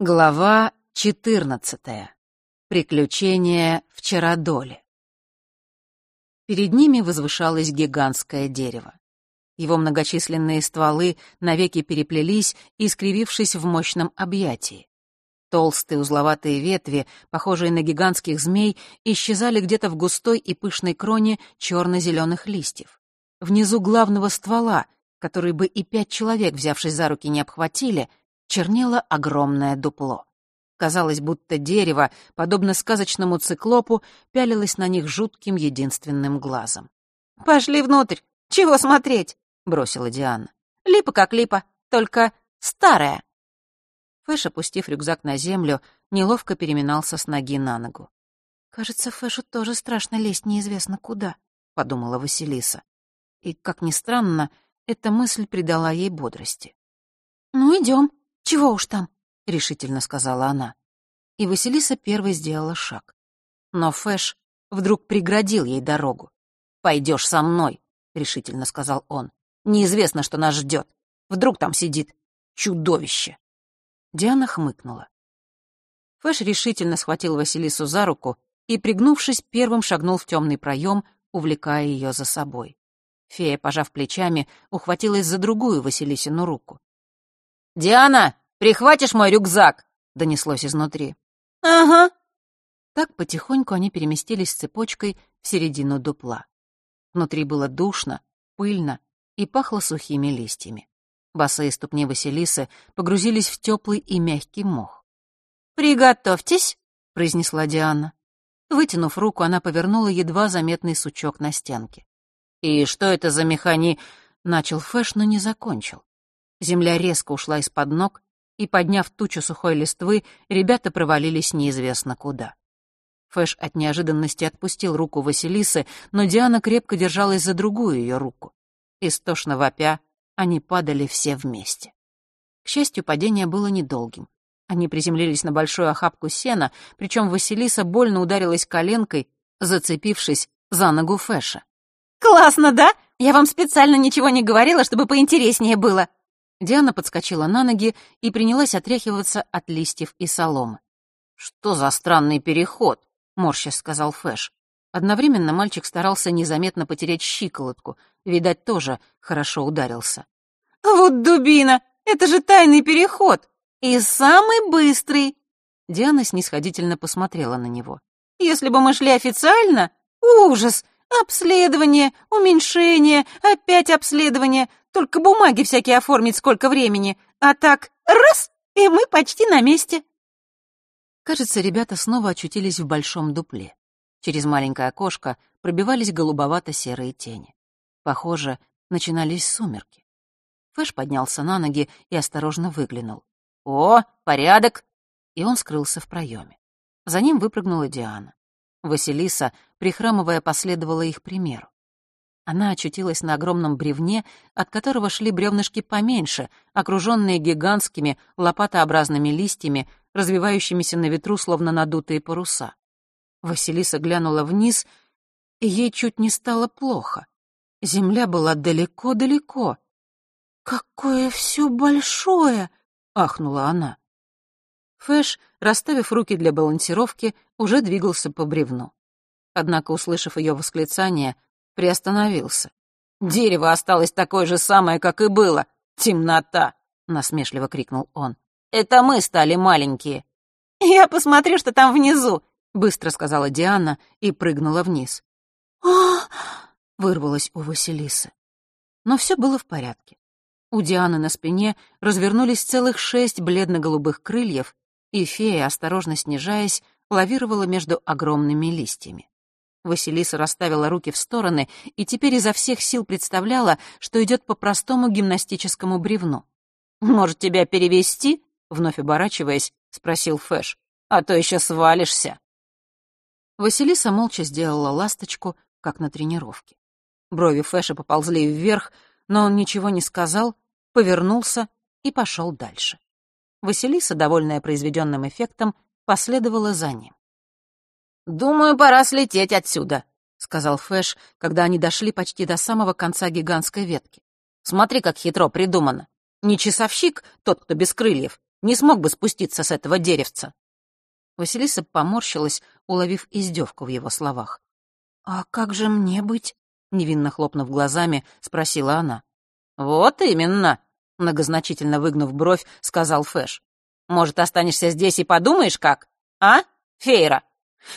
Глава четырнадцатая. Приключения в Чародоле. Перед ними возвышалось гигантское дерево. Его многочисленные стволы навеки переплелись, искривившись в мощном объятии. Толстые узловатые ветви, похожие на гигантских змей, исчезали где-то в густой и пышной кроне черно-зеленых листьев. Внизу главного ствола, который бы и пять человек, взявшись за руки, не обхватили, чернело огромное дупло. Казалось, будто дерево, подобно сказочному циклопу, пялилось на них жутким единственным глазом. «Пошли внутрь! Чего смотреть?» — бросила Диана. «Липа как липа, только старая». Фэш, опустив рюкзак на землю, неловко переминался с ноги на ногу. «Кажется, Фэшу тоже страшно лезть неизвестно куда», — подумала Василиса. И, как ни странно, эта мысль придала ей бодрости. «Ну, идем», «Чего уж там?» — решительно сказала она. И Василиса первой сделала шаг. Но Фэш вдруг преградил ей дорогу. «Пойдешь со мной», — решительно сказал он. «Неизвестно, что нас ждет. Вдруг там сидит чудовище». Диана хмыкнула. Фэш решительно схватил Василису за руку и, пригнувшись, первым шагнул в темный проем, увлекая ее за собой. Фея, пожав плечами, ухватилась за другую Василисину руку. «Диана, прихватишь мой рюкзак?» — донеслось изнутри. «Ага». Так потихоньку они переместились цепочкой в середину дупла. Внутри было душно, пыльно и пахло сухими листьями. Босые ступни Василисы погрузились в теплый и мягкий мох. «Приготовьтесь», — произнесла Диана. Вытянув руку, она повернула едва заметный сучок на стенке. «И что это за механи...» — начал Фэш, но не закончил. Земля резко ушла из-под ног, и, подняв тучу сухой листвы, ребята провалились неизвестно куда. Фэш от неожиданности отпустил руку Василисы, но Диана крепко держалась за другую ее руку. Истошно вопя, они падали все вместе. К счастью, падение было недолгим. Они приземлились на большую охапку сена, причем Василиса больно ударилась коленкой, зацепившись за ногу Фэша. «Классно, да? Я вам специально ничего не говорила, чтобы поинтереснее было», Диана подскочила на ноги и принялась отряхиваться от листьев и соломы. «Что за странный переход?» — морща сказал Фэш. Одновременно мальчик старался незаметно потерять щиколотку. Видать, тоже хорошо ударился. «Вот дубина! Это же тайный переход! И самый быстрый!» Диана снисходительно посмотрела на него. «Если бы мы шли официально... Ужас! Обследование, уменьшение, опять обследование. Только бумаги всякие оформить сколько времени. А так раз, и мы почти на месте. Кажется, ребята снова очутились в большом дупле. Через маленькое окошко пробивались голубовато-серые тени. Похоже, начинались сумерки. Фэш поднялся на ноги и осторожно выглянул. «О, порядок!» И он скрылся в проеме. За ним выпрыгнула Диана. Василиса, прихрамывая, последовала их примеру. Она очутилась на огромном бревне, от которого шли бревнышки поменьше, окруженные гигантскими лопатообразными листьями, развивающимися на ветру, словно надутые паруса. Василиса глянула вниз, и ей чуть не стало плохо. Земля была далеко-далеко. «Какое все большое!» — ахнула она. Фэш, расставив руки для балансировки, уже двигался по бревну. Однако, услышав ее восклицание, приостановился. «Дерево осталось такое же самое, как и было. Темнота!» — насмешливо крикнул он. «Это мы стали маленькие». «Я посмотрю, что там внизу», — быстро сказала Диана и прыгнула вниз. а вырвалось у Василисы. Но все было в порядке. У Дианы на спине развернулись целых шесть бледно-голубых крыльев, и фея, осторожно снижаясь, лавировала между огромными листьями. Василиса расставила руки в стороны и теперь изо всех сил представляла, что идет по простому гимнастическому бревну. «Может, тебя перевести?» — вновь оборачиваясь, спросил Фэш. «А то еще свалишься». Василиса молча сделала ласточку, как на тренировке. Брови Фэша поползли вверх, но он ничего не сказал, повернулся и пошел дальше. Василиса, довольная произведенным эффектом, последовала за ним. «Думаю, пора слететь отсюда», — сказал Фэш, когда они дошли почти до самого конца гигантской ветки. «Смотри, как хитро придумано. Не часовщик, тот, кто без крыльев, не смог бы спуститься с этого деревца. Василиса поморщилась, уловив издевку в его словах. «А как же мне быть?» — невинно хлопнув глазами, спросила она. «Вот именно», — многозначительно выгнув бровь, сказал Фэш. «Может, останешься здесь и подумаешь, как? А, Фейра?»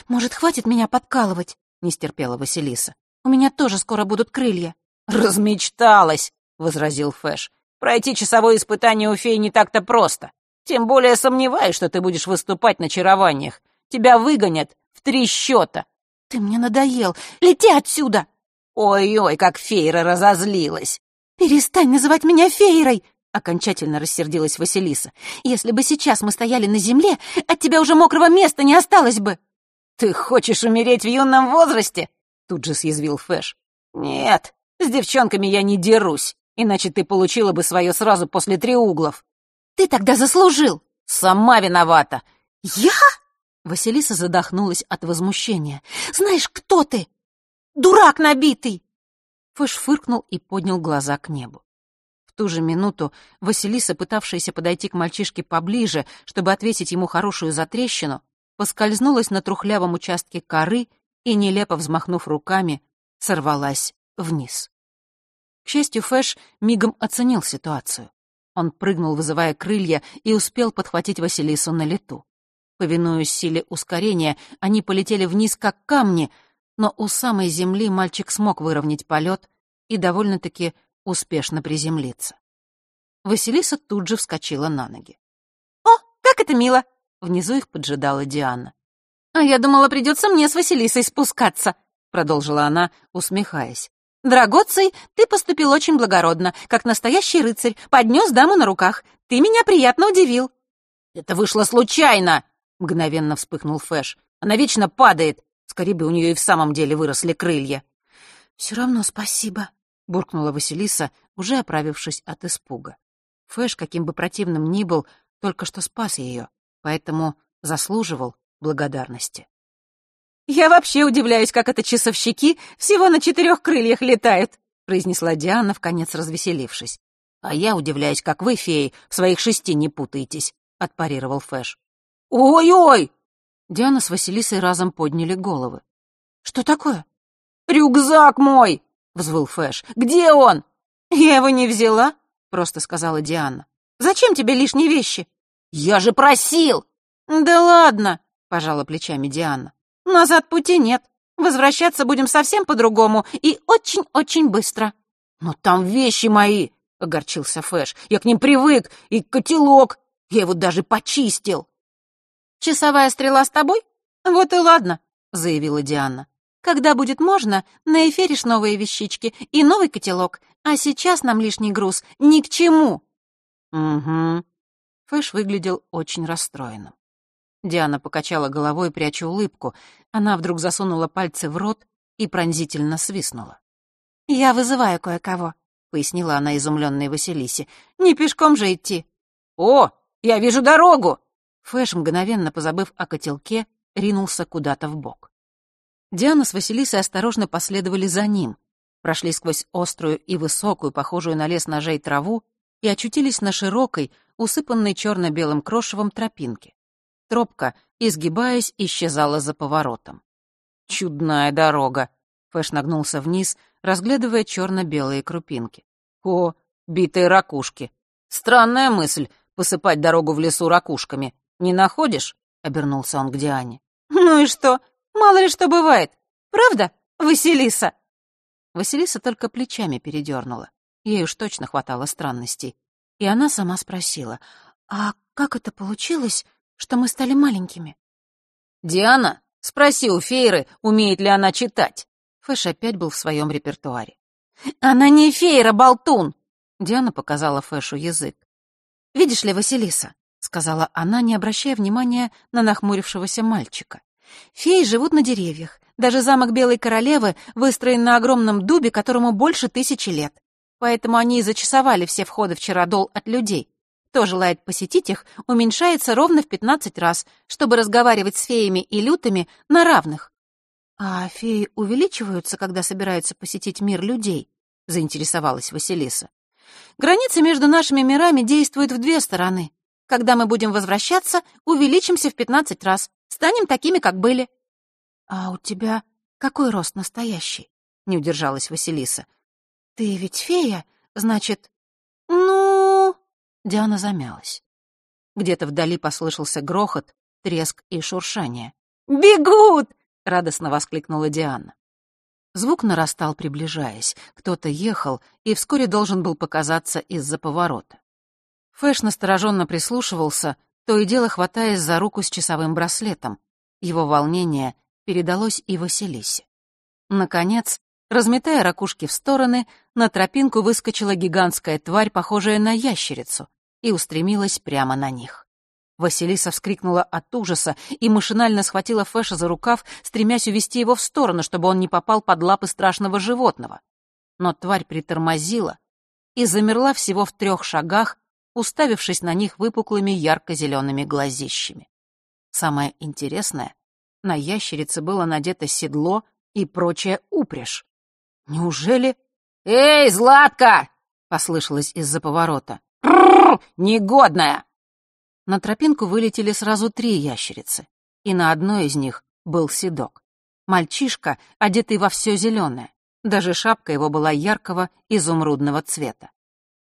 «Может, хватит меня подкалывать?» — не стерпела Василиса. «У меня тоже скоро будут крылья». «Размечталась», — возразил Фэш. «Пройти часовое испытание у фей не так-то просто. Тем более сомневаюсь, что ты будешь выступать на чарованиях. Тебя выгонят в три счета. Ты мне надоел. Лети отсюда. Ой-ой, как Фейра разозлилась. Перестань называть меня Фейрой. Окончательно рассердилась Василиса. «Если бы сейчас мы стояли на земле, от тебя уже мокрого места не осталось бы!» «Ты хочешь умереть в юном возрасте?» Тут же съязвил Фэш. «Нет, с девчонками я не дерусь, иначе ты получила бы свое сразу после треуглов». Ты тогда заслужил!» «Сама виновата!» «Я?» Василиса задохнулась от возмущения. «Знаешь, кто ты? Дурак набитый!» Фыш фыркнул и поднял глаза к небу. В ту же минуту Василиса, пытавшаяся подойти к мальчишке поближе, чтобы ответить ему хорошую затрещину, поскользнулась на трухлявом участке коры и, нелепо взмахнув руками, сорвалась вниз. К счастью, Фэш мигом оценил ситуацию. Он прыгнул, вызывая крылья, и успел подхватить Василису на лету. Повинуясь силе ускорения, они полетели вниз, как камни, но у самой земли мальчик смог выровнять полет и довольно-таки успешно приземлиться. Василиса тут же вскочила на ноги. «О, как это мило!» — внизу их поджидала Диана. «А я думала, придется мне с Василисой спускаться», — продолжила она, усмехаясь. «Драгоций, ты поступил очень благородно, как настоящий рыцарь, поднес даму на руках. Ты меня приятно удивил». «Это вышло случайно!» — мгновенно вспыхнул Фэш. «Она вечно падает. Скорее бы у нее и в самом деле выросли крылья». «Все равно спасибо», — буркнула Василиса, уже оправившись от испуга. Фэш, каким бы противным ни был, только что спас ее, поэтому заслуживал благодарности. «Я вообще удивляюсь, как это часовщики всего на четырех крыльях летают», произнесла Диана, вконец развеселившись. «А я удивляюсь, как вы, феи, в своих шести не путаетесь», — отпарировал Фэш. «Ой-ой!» Диана с Василисой разом подняли головы. «Что такое?» «Рюкзак мой!» — взвыл Фэш. «Где он?» «Я его не взяла», — просто сказала Диана. «Зачем тебе лишние вещи?» «Я же просил!» «Да ладно», — пожала плечами Диана. Назад пути нет. Возвращаться будем совсем по-другому и очень-очень быстро». «Но там вещи мои!» — огорчился Фэш. «Я к ним привык, и котелок. Я его даже почистил». «Часовая стрела с тобой? Вот и ладно», — заявила Диана. «Когда будет можно, наэферишь новые вещички и новый котелок, а сейчас нам лишний груз ни к чему». «Угу». Фэш выглядел очень расстроенным. Диана покачала головой, пряча улыбку. Она вдруг засунула пальцы в рот и пронзительно свистнула. «Я вызываю кое-кого», — пояснила она изумленной Василисе. «Не пешком же идти». «О, я вижу дорогу!» Фэш, мгновенно позабыв о котелке, ринулся куда-то в бок. Диана с Василисой осторожно последовали за ним, прошли сквозь острую и высокую, похожую на лес ножей траву, и очутились на широкой, усыпанной черно-белым крошевом тропинке. Тропка, изгибаясь, исчезала за поворотом. «Чудная дорога!» Фэш нагнулся вниз, разглядывая черно-белые крупинки. «О, битые ракушки! Странная мысль — посыпать дорогу в лесу ракушками. Не находишь?» — обернулся он к Диане. «Ну и что? Мало ли что бывает. Правда, Василиса?» Василиса только плечами передернула. Ей уж точно хватало странностей. И она сама спросила, «А как это получилось, что мы стали маленькими. «Диана, спроси у Фейры, умеет ли она читать». Фэш опять был в своем репертуаре. «Она не Фейра, болтун!» Диана показала Фэшу язык. «Видишь ли, Василиса», — сказала она, не обращая внимания на нахмурившегося мальчика. «Феи живут на деревьях. Даже замок Белой Королевы выстроен на огромном дубе, которому больше тысячи лет. Поэтому они и зачасовали все входы в Чародол от людей. Кто желает посетить их, уменьшается ровно в 15 раз, чтобы разговаривать с феями и лютами на равных. «А феи увеличиваются, когда собираются посетить мир людей?» — заинтересовалась Василиса. «Граница между нашими мирами действует в две стороны. когда мы будем возвращаться, увеличимся в пятнадцать раз. Станем такими, как были». «А у тебя какой рост настоящий?» — не удержалась Василиса. «Ты ведь фея, значит...» «Ну...» — Диана замялась. Где-то вдали послышался грохот, треск и шуршание. «Бегут!» — радостно воскликнула Диана. Звук нарастал, приближаясь. Кто-то ехал и вскоре должен был показаться из-за поворота. Фэш настороженно прислушивался, то и дело хватаясь за руку с часовым браслетом. Его волнение передалось и Василисе. Наконец, разметая ракушки в стороны, на тропинку выскочила гигантская тварь, похожая на ящерицу, и устремилась прямо на них. Василиса вскрикнула от ужаса и машинально схватила Фэша за рукав, стремясь увести его в сторону, чтобы он не попал под лапы страшного животного. Но тварь притормозила и замерла всего в трех шагах, уставившись на них выпуклыми ярко-зелеными глазищами. Самое интересное, на ящерице было надето седло и прочая упряжь. Неужели... «Эй, Златка!» — послышалось из-за поворота. «Негодная!» На тропинку вылетели сразу три ящерицы, и на одной из них был седок. Мальчишка, одетый во все зеленое. Даже шапка его была яркого изумрудного цвета.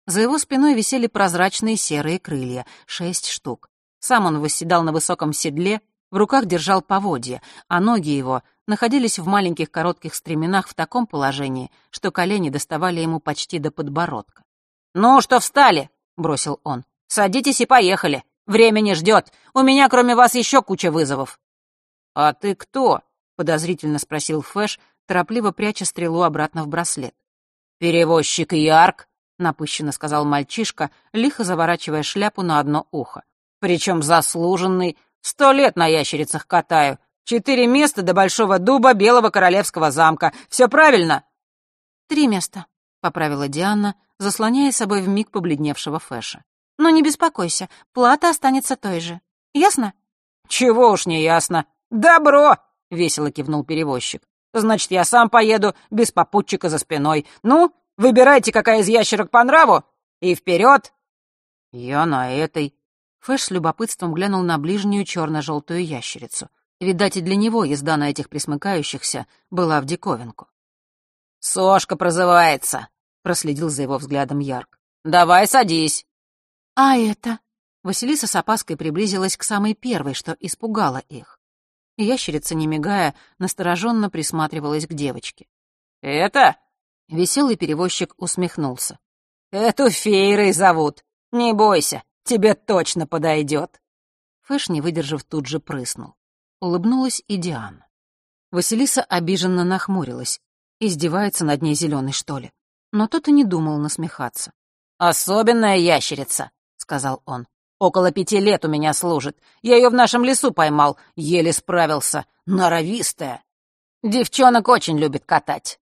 За его спиной висели прозрачные серые крылья, шесть штук. Сам он восседал на высоком седле, в руках держал поводья, а ноги его находились в маленьких коротких стременах в таком положении, что колени доставали ему почти до подбородка. «Ну, что встали?» — бросил он. «Садитесь и поехали. Время не ждет. У меня, кроме вас, еще куча вызовов». «А ты кто?» — подозрительно спросил Фэш, торопливо пряча стрелу обратно в браслет. «Перевозчик Ярк», — напыщенно сказал мальчишка, лихо заворачивая шляпу на одно ухо. «Причем заслуженный. Сто лет на ящерицах катаю. Четыре места до Большого Дуба Белого Королевского замка. Все правильно?» «Три места», — поправила Диана, заслоняя собой вмиг побледневшего Фэша. Но не беспокойся, плата останется той же. Ясно?» «Чего уж не ясно. Добро!» — весело кивнул перевозчик. «Значит, я сам поеду, без попутчика за спиной. Ну, выбирайте, какая из ящерок по нраву, и вперед!» «Я на этой». Фэш с любопытством глянул на ближнюю черно-желтую ящерицу. Видать, и для него езда на этих присмыкающихся была в диковинку. «Сошка прозывается», — проследил за его взглядом Ярк. «Давай садись». «А это?» Василиса с опаской приблизилась к самой первой, что испугало их. Ящерица, не мигая, настороженно присматривалась к девочке. «Это?» Веселый перевозчик усмехнулся. «Эту Фейрой зовут. Не бойся, тебе точно подойдет». Фэш, не выдержав, тут же прыснул. Улыбнулась и Диана. Василиса обиженно нахмурилась. Издевается над ней зеленый, что ли? Но тот и не думал насмехаться. «Особенная ящерица сказал он. «Около пяти лет у меня служит. Я ее в нашем лесу поймал, еле справился. Норовистая. Девчонок очень любит катать».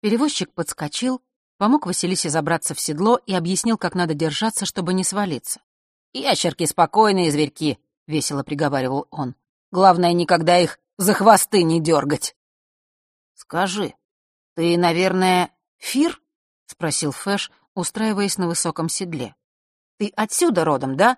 Перевозчик подскочил, помог Василисе забраться в седло и объяснил, как надо держаться, чтобы не свалиться. «Ящерки спокойные зверьки», — весело приговаривал он. «Главное, никогда их за хвосты не дергать». «Скажи, ты, наверное, Фир?» — спросил Фэш, устраиваясь на высоком седле. Ты отсюда родом, да?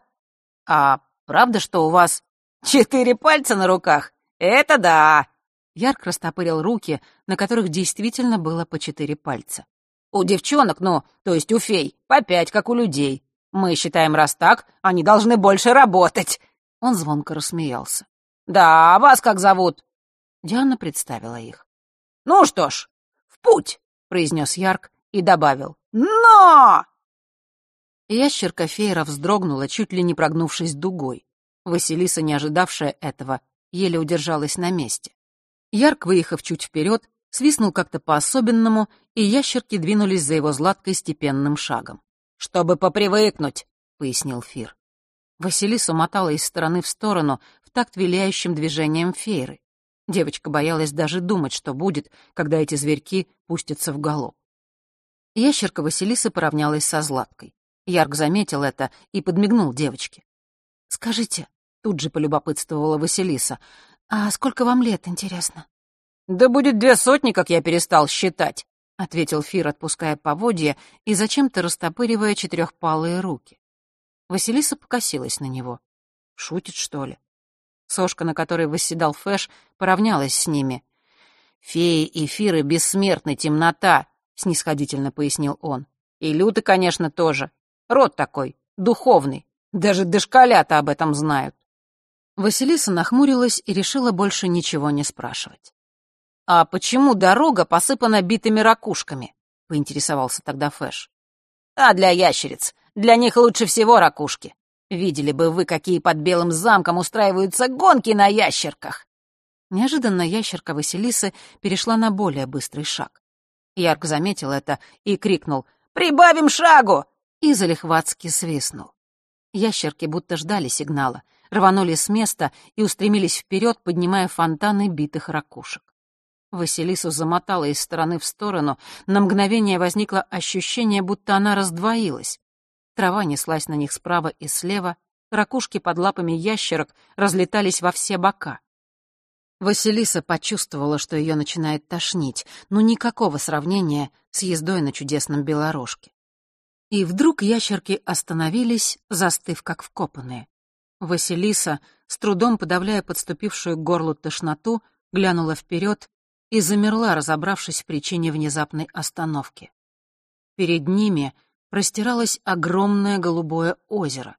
А правда, что у вас четыре пальца на руках? Это да!» Ярк растопырил руки, на которых действительно было по четыре пальца. «У девчонок, ну, то есть у фей, по пять, как у людей. Мы считаем, раз так, они должны больше работать!» Он звонко рассмеялся. «Да, вас как зовут?» Диана представила их. «Ну что ж, в путь!» — произнес Ярк и добавил. «Но!» Ящерка Фейра вздрогнула, чуть ли не прогнувшись дугой. Василиса, не ожидавшая этого, еле удержалась на месте. Ярк, выехав чуть вперед, свистнул как-то по-особенному, и ящерки двинулись за его златкой степенным шагом. «Чтобы попривыкнуть», — пояснил Фир. Василиса мотала из стороны в сторону в такт виляющим движением фейры. Девочка боялась даже думать, что будет, когда эти зверьки пустятся в галоп. Ящерка Василисы поравнялась со Златкой. Ярк заметил это и подмигнул девочке. «Скажите», — тут же полюбопытствовала Василиса, «а сколько вам лет, интересно?» «Да будет две сотни, как я перестал считать», — ответил Фир, отпуская поводья и зачем-то растопыривая четырехпалые руки. Василиса покосилась на него. Шутит, что ли? Сошка, на которой восседал Фэш, поравнялась с ними. «Феи, эфиры, бессмертны, темнота», — снисходительно пояснил он. «И люты, конечно, тоже. Род такой, духовный. Даже дошколята об этом знают». Василиса нахмурилась и решила больше ничего не спрашивать. «А почему дорога посыпана битыми ракушками?» — поинтересовался тогда Фэш. «А для ящериц. Для них лучше всего ракушки. Видели бы вы, какие под Белым замком устраиваются гонки на ящерках!» Неожиданно ящерка Василисы перешла на более быстрый шаг. Ярк заметил это и крикнул «Прибавим шагу!» и залихватски свистнул. Ящерки будто ждали сигнала, рванули с места и устремились вперед, поднимая фонтаны битых ракушек. Василису замотала из стороны в сторону, на мгновение возникло ощущение, будто она раздвоилась. Трава неслась на них справа и слева, ракушки под лапами ящерок разлетались во все бока. Василиса почувствовала, что ее начинает тошнить, но никакого сравнения с ездой на чудесном белорожке. И вдруг ящерки остановились, застыв как вкопанные. Василиса, с трудом подавляя подступившую к горлу тошноту, глянула вперед и замерла, разобравшись в причине внезапной остановки. Перед ними простиралось огромное голубое озеро.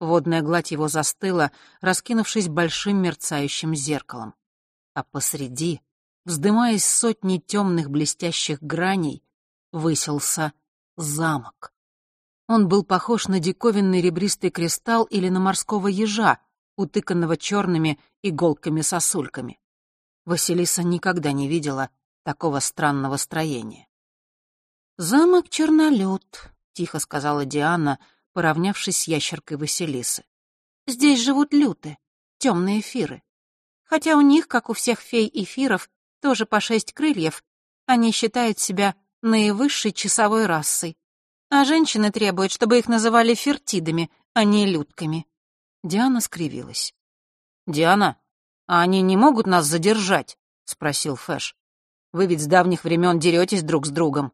Водная гладь его застыла, раскинувшись большим мерцающим зеркалом. А посреди, вздымаясь сотни темных блестящих граней, высился замок. Он был похож на диковинный ребристый кристалл или на морского ежа, утыканного черными иголками-сосульками. Василиса никогда не видела такого странного строения. «Замок Чернолюд», — тихо сказала Диана, поравнявшись с ящеркой Василисы. «Здесь живут люты, темные эфиры. Хотя у них, как у всех фей эфиров, тоже по шесть крыльев, они считают себя наивысшей часовой расой. А женщины требуют, чтобы их называли фертидами, а не людками». Диана скривилась. «Диана, «А они не могут нас задержать?» — спросил Фэш. «Вы ведь с давних времен деретесь друг с другом».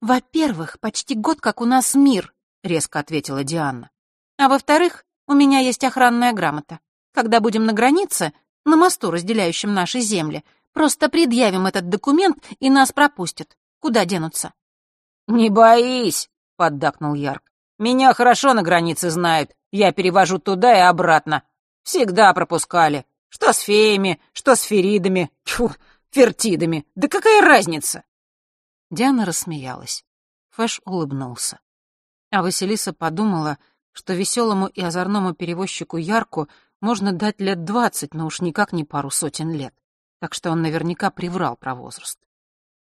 «Во-первых, почти год как у нас мир», — резко ответила Диана. «А во-вторых, у меня есть охранная грамота. Когда будем на границе, на мосту, разделяющем наши земли, просто предъявим этот документ, и нас пропустят. Куда денутся?» «Не боись», — поддакнул Ярк. «Меня хорошо на границе знают. Я перевожу туда и обратно. Всегда пропускали. Что с феями, что с феридами, тьфу, фертидами. Да какая разница?» Диана рассмеялась. Фэш улыбнулся. А Василиса подумала, что веселому и озорному перевозчику Ярку можно дать лет двадцать, но уж никак не пару сотен лет. Так что он наверняка приврал про возраст.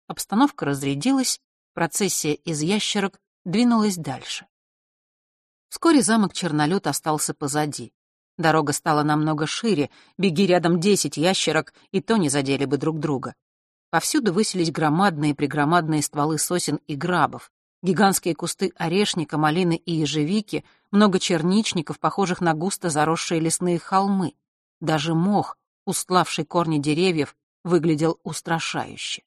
Обстановка разрядилась, процессия из ящерок двинулась дальше. Вскоре замок Чернолют остался позади. Дорога стала намного шире, беги рядом десять ящерок, и то не задели бы друг друга. Повсюду высились громадные-прегромадные стволы сосен и грабов, гигантские кусты орешника, малины и ежевики, много черничников, похожих на густо заросшие лесные холмы. Даже мох, устлавший корни деревьев, выглядел устрашающе.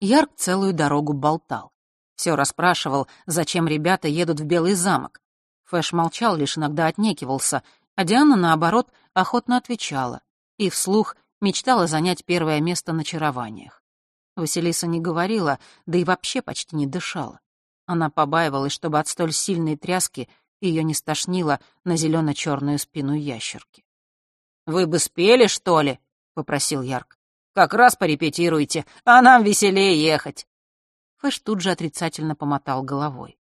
Ярк целую дорогу болтал. Все расспрашивал, зачем ребята едут в Белый замок. Фэш молчал, лишь иногда отнекивался, а Диана, наоборот, охотно отвечала и вслух мечтала занять первое место на чарованиях. Василиса не говорила, да и вообще почти не дышала. Она побаивалась, чтобы от столь сильной тряски ее не стошнило на зелено-черную спину ящерки. «Вы бы спели, что ли?» — попросил Ярк. «Как раз порепетируйте, а нам веселее ехать». Фэш тут же отрицательно помотал головой.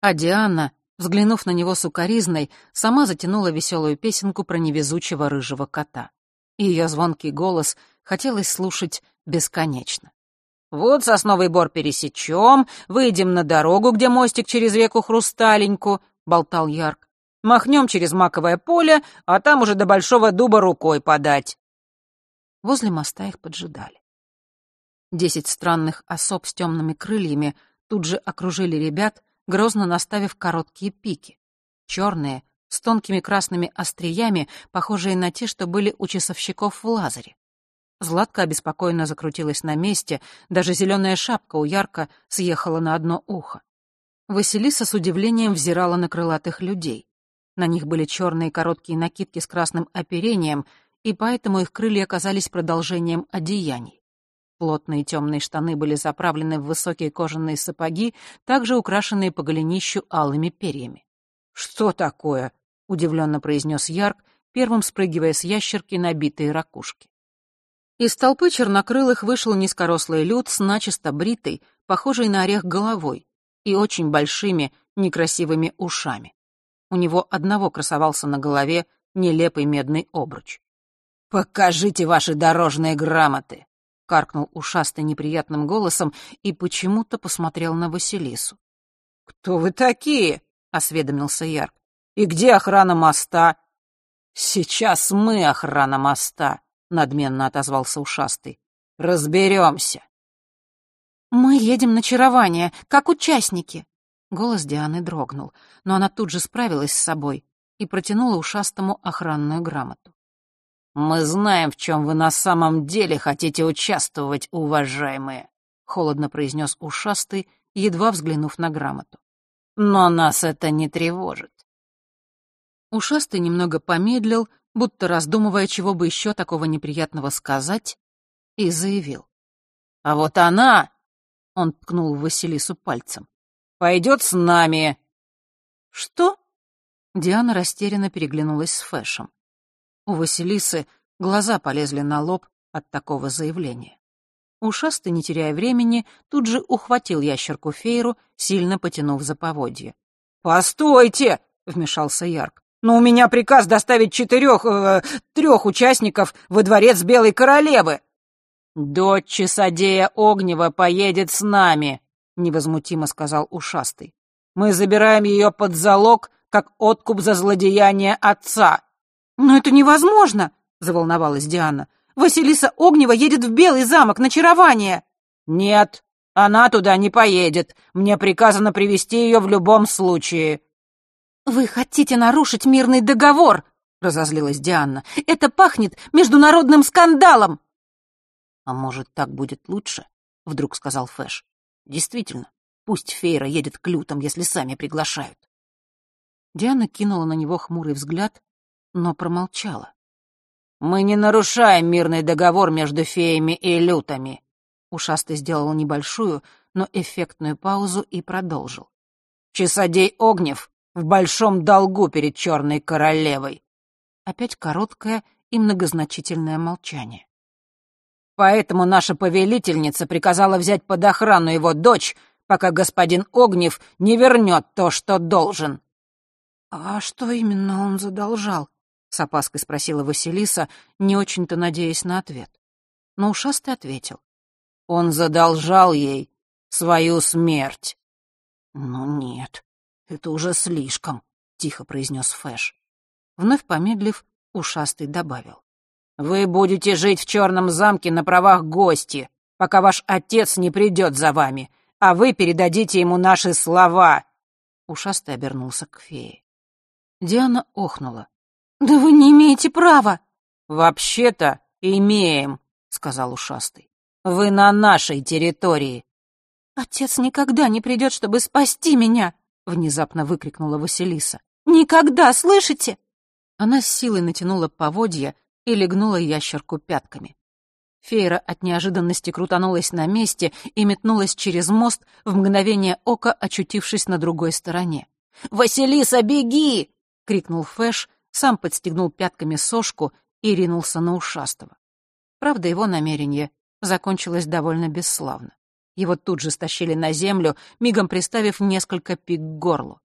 А Диана взглянув на него сукоризной, сама затянула веселую песенку про невезучего рыжего кота. И ее звонкий голос хотелось слушать бесконечно. «Вот сосновый бор пересечем, выйдем на дорогу, где мостик через реку Хрусталеньку», — болтал Ярк. «Махнем через маковое поле, а там уже до большого дуба рукой подать». Возле моста их поджидали. Десять странных особ с темными крыльями тут же окружили ребят, грозно наставив короткие пики. Черные, с тонкими красными остриями, похожие на те, что были у часовщиков в Лазаре. Златка обеспокоенно закрутилась на месте, даже зеленая шапка у Ярка съехала на одно ухо. Василиса с удивлением взирала на крылатых людей. На них были черные короткие накидки с красным оперением, и поэтому их крылья оказались продолжением одеяний. Плотные темные штаны были заправлены в высокие кожаные сапоги, также украшенные по голенищу алыми перьями. «Что такое?» — удивленно произнес Ярк, первым спрыгивая с ящерки набитые ракушки. Из толпы чернокрылых вышел низкорослый люд с начисто бритой, похожей на орех головой, и очень большими, некрасивыми ушами. У него одного красовался на голове нелепый медный обруч. «Покажите ваши дорожные грамоты!» — каркнул ушастый неприятным голосом и почему-то посмотрел на Василису. «Кто вы такие?» — осведомился Ярк. «И где охрана моста?» «Сейчас мы охрана моста», — надменно отозвался ушастый. «Разберемся». «Мы едем на чарование, как участники». Голос Дианы дрогнул, но она тут же справилась с собой и протянула ушастому охранную грамоту. «Мы знаем, в чем вы на самом деле хотите участвовать, уважаемые», — холодно произнес ушастый, едва взглянув на грамоту. «Но нас это не тревожит». Ушастый немного помедлил, будто раздумывая, чего бы еще такого неприятного сказать, и заявил. «А вот она он ткнул Василису пальцем. «Пойдет с нами!» «Что?» Диана растерянно переглянулась с Фэшем. У Василисы глаза полезли на лоб от такого заявления. Ушастый, не теряя времени, тут же ухватил ящерку Фейру, сильно потянув за поводье. «Постойте!» — вмешался Ярк. «Но у меня приказ доставить четырех, э, трех участников во дворец Белой Королевы!» «Дочь часодея Огнева поедет с нами», — невозмутимо сказал ушастый. «Мы забираем ее под залог, как откуп за злодеяние отца». «Но это невозможно», — заволновалась Диана. «Василиса Огнева едет в Белый замок на чарование». «Нет, она туда не поедет. Мне приказано привести ее в любом случае». «Вы хотите нарушить мирный договор», — разозлилась Диана. «Это пахнет международным скандалом». «А может, так будет лучше?» — вдруг сказал Фэш. «Действительно, пусть Фейра едет к лютам, если сами приглашают». Диана кинула на него хмурый взгляд, но промолчала. «Мы не нарушаем мирный договор между феями и лютами», Ушастый сделал небольшую, но эффектную паузу и продолжил. «Часодей Огнев в большом долгу перед Черной Королевой». Опять короткое и многозначительное молчание. Поэтому наша повелительница приказала взять под охрану его дочь, пока господин Огнев не вернет то, что должен». «А что именно он задолжал?» — с опаской спросила Василиса, не очень-то надеясь на ответ. Но ушастый ответил. «Он задолжал ей свою смерть». «Ну нет, это уже слишком», — тихо произнес Фэш. Вновь помедлив, ушастый добавил. Вы будете жить в черном замке на правах гости, пока ваш отец не придет за вами, а вы передадите ему наши слова. Ушастый обернулся к фее. Диана охнула. «Да вы не имеете права!» «Вообще-то имеем», — сказал ушастый. «Вы на нашей территории». «Отец никогда не придет, чтобы спасти меня!» — внезапно выкрикнула Василиса. «Никогда, слышите?» Она с силой натянула поводья, и легнула ящерку пятками. Фейра от неожиданности крутанулась на месте и метнулась через мост, в мгновение ока очутившись на другой стороне. «Василиса, беги!» — крикнул Фэш, сам подстегнул пятками сошку и ринулся на ушастого. Правда, его намерение закончилось довольно бесславно. Его тут же стащили на землю, мигом приставив несколько пик к горлу.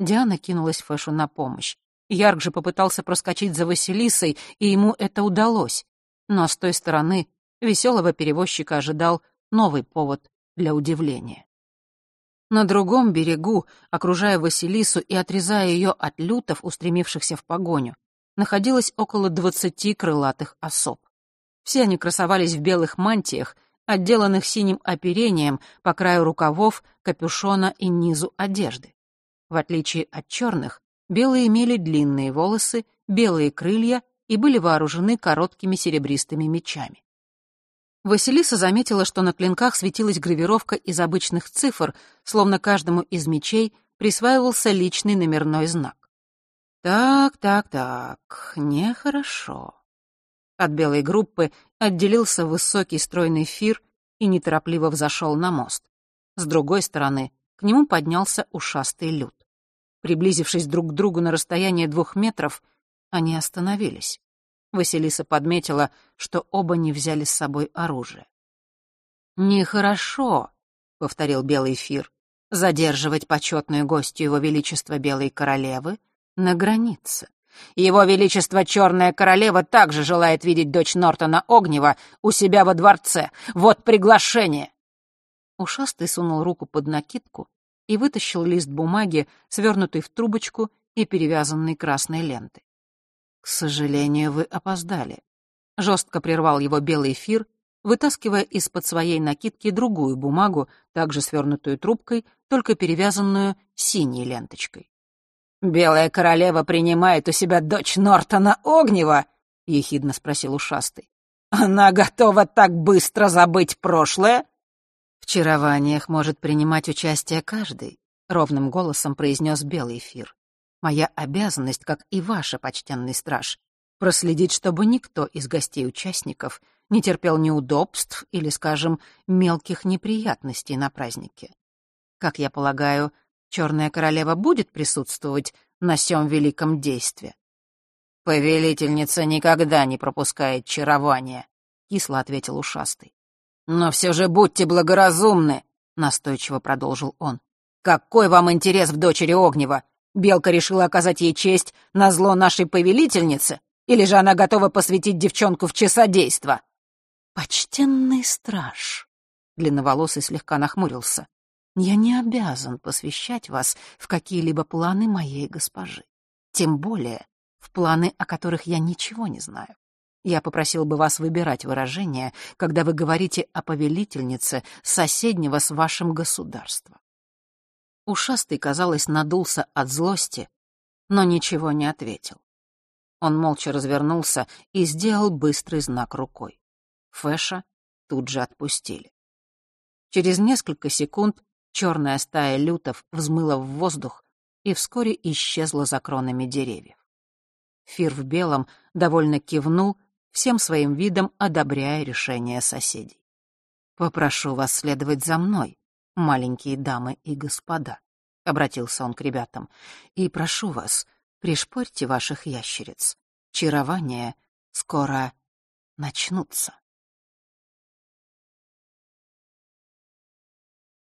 Диана кинулась Фэшу на помощь. Ярк же попытался проскочить за Василисой, и ему это удалось. Но с той стороны веселого перевозчика ожидал новый повод для удивления. На другом берегу, окружая Василису и отрезая ее от лютов, устремившихся в погоню, находилось около двадцати крылатых особ. Все они красовались в белых мантиях, отделанных синим оперением по краю рукавов, капюшона и низу одежды. В отличие от черных, Белые имели длинные волосы, белые крылья и были вооружены короткими серебристыми мечами. Василиса заметила, что на клинках светилась гравировка из обычных цифр, словно каждому из мечей присваивался личный номерной знак. Так, так, так, нехорошо. От белой группы отделился высокий стройный фир и неторопливо взошел на мост. С другой стороны к нему поднялся ушастый люд. Приблизившись друг к другу на расстояние двух метров, они остановились. Василиса подметила, что оба не взяли с собой оружие. «Нехорошо», — повторил Белый Фир, — «задерживать почетную гостью Его Величества Белой Королевы на границе. Его Величество Черная Королева также желает видеть дочь Нортона Огнева у себя во дворце. Вот приглашение!» Ушастый сунул руку под накидку и вытащил лист бумаги, свернутый в трубочку и перевязанный красной лентой. «К сожалению, вы опоздали», — жестко прервал его белый эфир, вытаскивая из-под своей накидки другую бумагу, также свернутую трубкой, только перевязанную синей ленточкой. «Белая королева принимает у себя дочь Нортона Огнева?» — ехидно спросил ушастый. «Она готова так быстро забыть прошлое?» «В чарованиях может принимать участие каждый», — ровным голосом произнес белый эфир. «Моя обязанность, как и ваша, почтенный страж, проследить, чтобы никто из гостей-участников не терпел неудобств или, скажем, мелких неприятностей на празднике. Как я полагаю, Черная королева будет присутствовать на сём великом действии. «Повелительница никогда не пропускает чарования», — кисло ответил ушастый. «Но все же будьте благоразумны», — настойчиво продолжил он. «Какой вам интерес в дочери Огнева? Белка решила оказать ей честь на зло нашей повелительницы? Или же она готова посвятить девчонку в часодейство?» «Почтенный страж», — длинноволосый слегка нахмурился. Я не обязан посвящать вас в какие-либо планы моей госпожи. Тем более в планы, о которых я ничего не знаю. Я попросил бы вас выбирать выражения, когда вы говорите о повелительнице соседнего с вашим государством. Ушастый, казалось, надулся от злости, но ничего не ответил. Он молча развернулся и сделал быстрый знак рукой. Фэша тут же отпустили. Через несколько секунд Черная стая лютов взмыла в воздух и вскоре исчезла за кронами деревьев. Фир в белом довольно кивнул, всем своим видом одобряя решение соседей. «Попрошу вас следовать за мной, маленькие дамы и господа», — обратился он к ребятам, «и прошу вас, пришпорьте ваших ящериц. Чарования скоро начнутся».